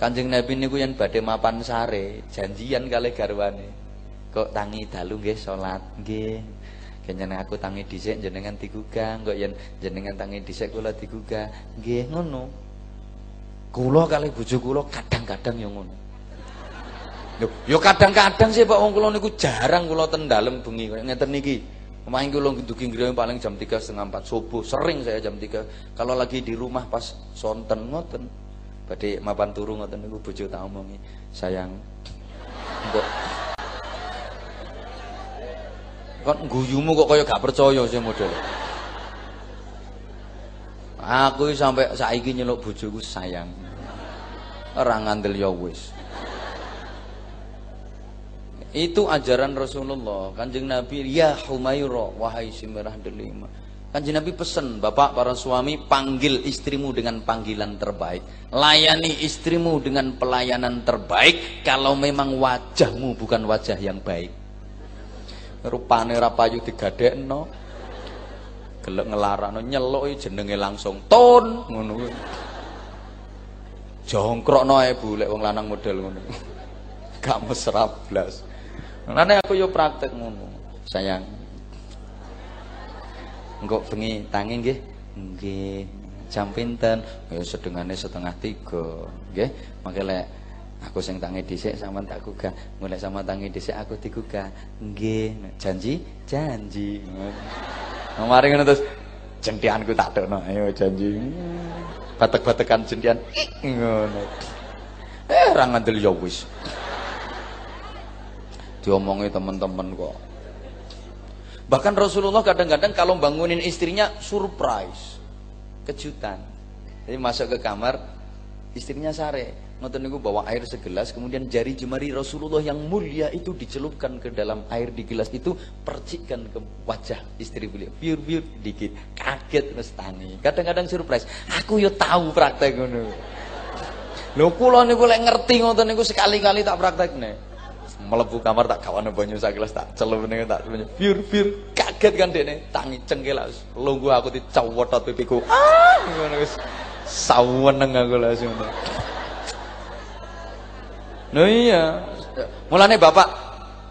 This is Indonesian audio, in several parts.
Kanjeng Nabi niku yen badhe mapan sare, janjian kali garwane. Kok tangi dalu nggih salat nggih. Kenyan aku tangi dhisik jenengan digugah, kok yen jenengan tangi dhisik kula digugah. Nggih ngono. Kula kali bojo kula kadang-kadang ya ngono. Lho, ya kadang-kadang sih Pak wong kula niku jarang kula ten dalem bengi kaya ngeten niki. Kemarin kula dugi ngriyo paling jam 3 setengah 4 subuh, sering saya jam 3. Kalau lagi di rumah pas sonten ngoten. Badhe mapan turu ngoten niku bojo tak omongi, "Sayang, kok Kok guyumu kok kaya gak percaya sih model. Aku sampai saiki nyeluk bojoku sayang. Ora ngandel ya wis. Itu ajaran Rasulullah. Kanjeng Nabi, "Ya Humaira, wahai si merah delima." Kanjeng Nabi pesen, Bapak para suami panggil istrimu dengan panggilan terbaik. Layani istrimu dengan pelayanan terbaik kalau memang wajahmu bukan wajah yang baik. Rupane ra payu digadekno. Gelek ngelarano nyeluk jenenge langsung ton ngono kuwi. Jongkrokno ae Bu lek wong lanang model ngono. Gak mesra blas. Nane aku yo praktek ngono. Sayang, Engkau bengi tangi nggih? Nggih. Jam pinten? Ya sedengane setengah tiga. Nggih. Mangke lek aku sing tangi dhisik sampean tak gugah. Mulai sama tangi dhisik aku digugah. Nggih. Janji? Janji. Mari ngono terus jentianku tak dokno. Ayo janji. Batek-batekan jentian. Ngono. Eh ora ngandel ya wis. Diomongi teman-teman kok. Bahkan Rasulullah kadang-kadang kalau bangunin istrinya surprise, kejutan. Jadi masuk ke kamar, istrinya sare, ngoten niku bawa air segelas, kemudian jari jemari Rasulullah yang mulia itu dicelupkan ke dalam air di gelas itu, percikan ke wajah istri beliau, biur biur dikit, kaget terus tangi. Kadang-kadang surprise, aku yo tahu praktek ngono. Lho kula niku lek ngerti ngoten niku sekali-kali tak praktekne melebu kamar tak kawan banyu sagelas tak celup nih tak banyu biur biur kaget kan dene tangi cengkel lunggu aku dicawotot pipiku. Ah! Ngono wis saweneng aku langsung No iya. Mulane bapak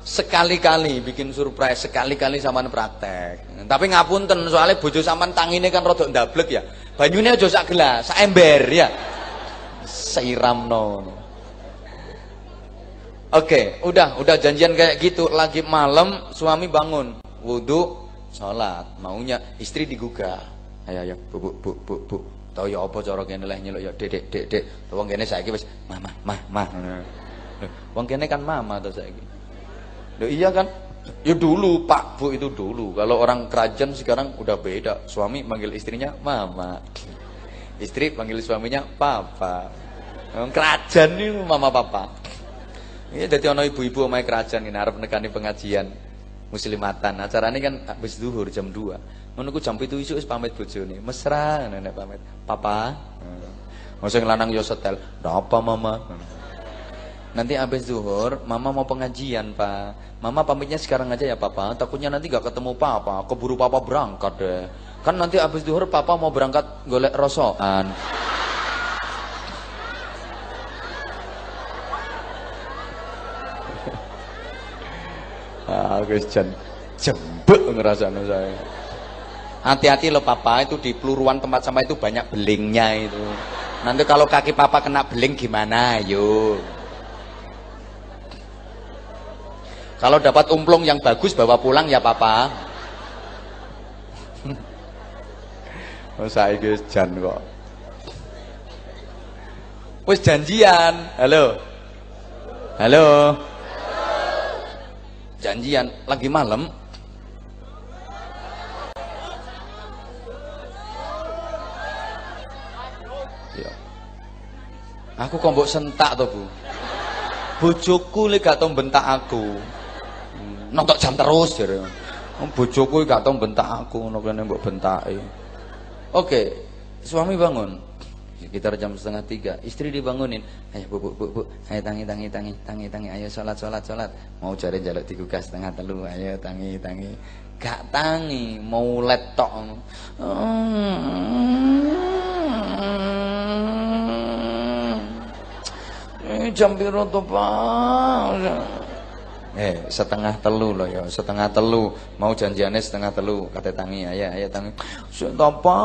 sekali-kali bikin surprise sekali-kali sampean praktek. Tapi ngapunten soalnya bojo sampean tangine kan rada ndablek ya. Banyune aja sak gelas sak ember ya. No. Oke, okay, udah, udah janjian kayak gitu. Lagi malam, suami bangun, wudhu, sholat. Maunya istri digugah. Ayo, ayo, bu, bu, bu, bu, bu. Tahu ya apa cara kene leh nyeluk ya, dek, dek, dek. Wong kene saiki wis mama, mah, mah. Wong kene kan mama to saiki. Loh iya kan? Ya dulu Pak Bu itu dulu. Kalau orang kerajaan sekarang udah beda. Suami manggil istrinya mama. Istri panggil suaminya papa. Kerajaan ini mama papa. Iya jadi ono ibu-ibu omahe kerajaan ini arep nekani pengajian muslimatan. Acara ini kan habis zuhur jam 2. Ngono ku jam 7 isuk wis pamit bojone. Mesra nenek pamit. Papa. Masa yang lanang yo setel. Apa mama? Nanti habis zuhur, mama mau pengajian, Pak. Mama pamitnya sekarang aja ya, Papa. Takutnya nanti gak ketemu Papa. Keburu Papa berangkat deh. Kan nanti habis zuhur Papa mau berangkat golek rosokan. Guys jan jembek ngerasane saya. Hati-hati loh papa itu di peluruan tempat sampah itu banyak belingnya itu. Nanti kalau kaki papa kena beling gimana? Yo. Kalau dapat umplung yang bagus bawa pulang ya papa. oh saya guys jan kok. Wis janjian. Halo. Halo janjian lagi malam. Ya. aku kok sentak to Bu? Bojoku lek gak tau bentak aku. Hmm, nonton jam terus jare. Bojoku gak tau bentak aku ngono kene mbok oke suami bangun sekitar jam setengah tiga. Istri dibangunin. Ayo bu bu bu bu. Ayo tangi tangi tangi tangi tangi. Ayo sholat sholat sholat. Mau cari jaluk digugah setengah telu. Ayo tangi tangi. Gak tangi. Mau letok. Ini jam piro to Pak eh setengah telu loh ya setengah telu. Mau janjiannya setengah telu kata tangi. Ayah ayah tangi. Setapa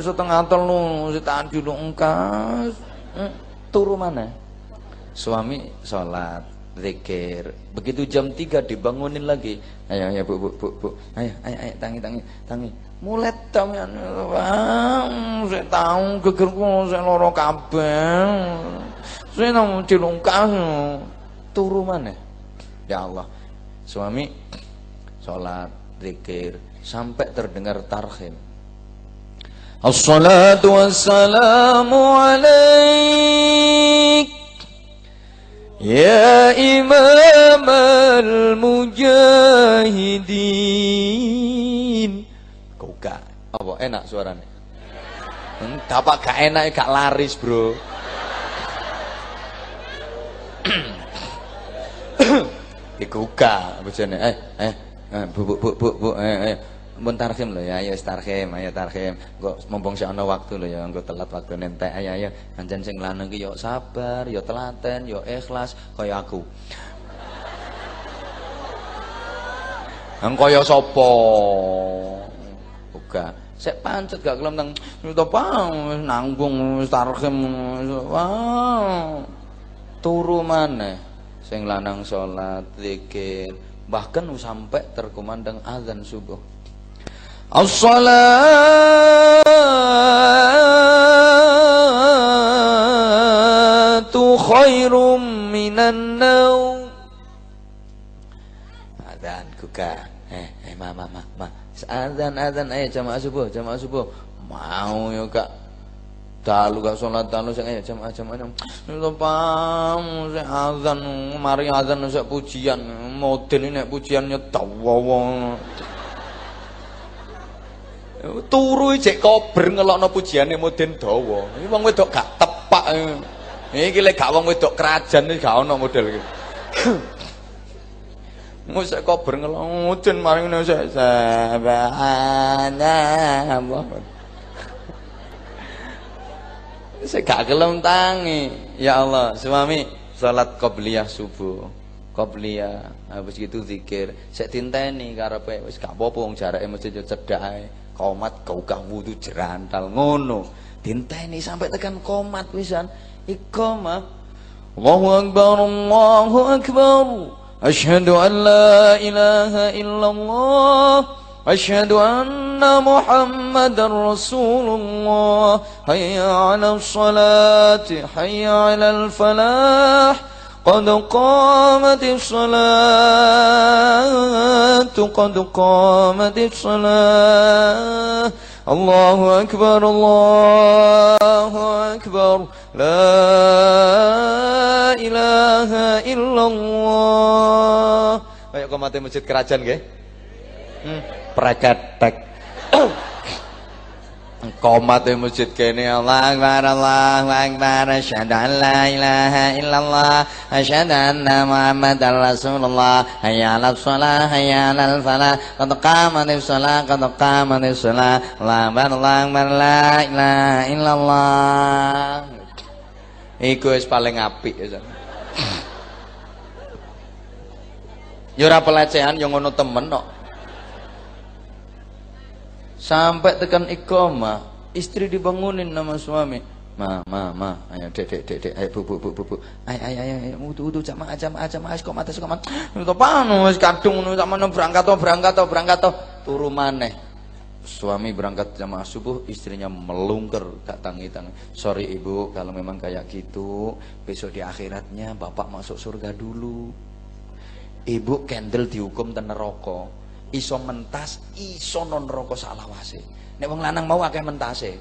setengah telu tak dulu engkas turu mana? Suami sholat zikir. Begitu jam 3 dibangunin lagi. Ayo ayo bu bu bu, bu. ayo ayo ayo tangi tangi tangi. Mulai tangi bang. Saya tahu gegerku saya loro kabel saya mau dilungkas turu mana ya Allah suami sholat zikir sampai terdengar tarhim Assalatu wassalamu alaik Ya Imam al-Mujahidin Kok gak? Apa? Enak suaranya? Dapat gak enak, gak laris bro Dikuka bojone. Eh, eh, eh, bu bu bu bu, bu eh, eh. Mun tarhim lho ya, ayo tarhim, ayo tarhim. Engko mumpung sik ana waktu lho ya, engko telat waktu nentek. Ayo ayo, pancen sing lanang ki yo sabar, yo telaten, yo ikhlas kaya aku. Ang kaya sapa? Buka. Sek pancet gak kelem nang to nanggung tarhim. Wah. Turu maneh sing lanang salat, zikir, bahkan sampai terkumandang azan subuh. As-salatu khairum minan naum. Azan kuka. Eh, eh, ma, ma, ma, ma. Azan, azan, ayo jamaah subuh, jamaah subuh. Mau ya kak. Dalu gak sholat dalu sing jamaah jamaah. Itu pam sing azan, mari azan sing pujian. Model ini pujiannya dawa. turu cek kober ngelokno pujiane muden dawa. Iki wong wedok gak tepak. Iki lek gak wong wedok kerajaan iki gak ono model iki. Musik kober ngelokno muden maring ngono sik sabana. Saya gak gelem tangi. Ya Allah, suami salat qabliyah subuh. Qabliyah habis gitu zikir. Sek tinteni karepe wis gak apa-apa wong jarake yo cedhak ae. komat gaugah wudu jerantal ngono dinteni sampai tekan komat pisan iqamah Allahu akbar Allahu akbar asyhadu an la ilaha illallah أشهد أن محمد رسول الله. حي على الصلاة حي على الفلاح. قد قامت الصلاة قد قامت الصلاة. الله أكبر الله أكبر. لا إله إلا الله. ayo kau mati masjid kerajaan ke? Praketek. Komat di masjid kene Allah Akbar Allah Akbar Asyhadu an la ilaha illallah Asyhadu anna Muhammad Rasulullah Hayya 'alal shalah hayya 'alal falah Qad qamatis shalah qad qamatis shalah Allah Akbar Akbar la ilaha illallah Iku wis paling apik ya. Yo ora pelecehan yo ngono temen kok. No. Sampai tekan ikoma, istri dibangunin nama suami. Ma, ma, ma, ayo dek, dek, dek, dek, ayo bu, bu, bu, bu, bu, ayo, ayo, ayo, ayo, udu, udu, jamaah, jamaah, jamaah, kok mata, kok mata, itu panu, kadung, sama berangkat, berangkat, berangkat, turu maneh. Suami berangkat jamaah subuh, istrinya melungker, gak tangi tangi. Sorry ibu, kalau memang kayak gitu, besok di akhiratnya bapak masuk surga dulu. Ibu candle dihukum tener rokok iso mentas iso non rokok salawase nek wong lanang mau akeh mentase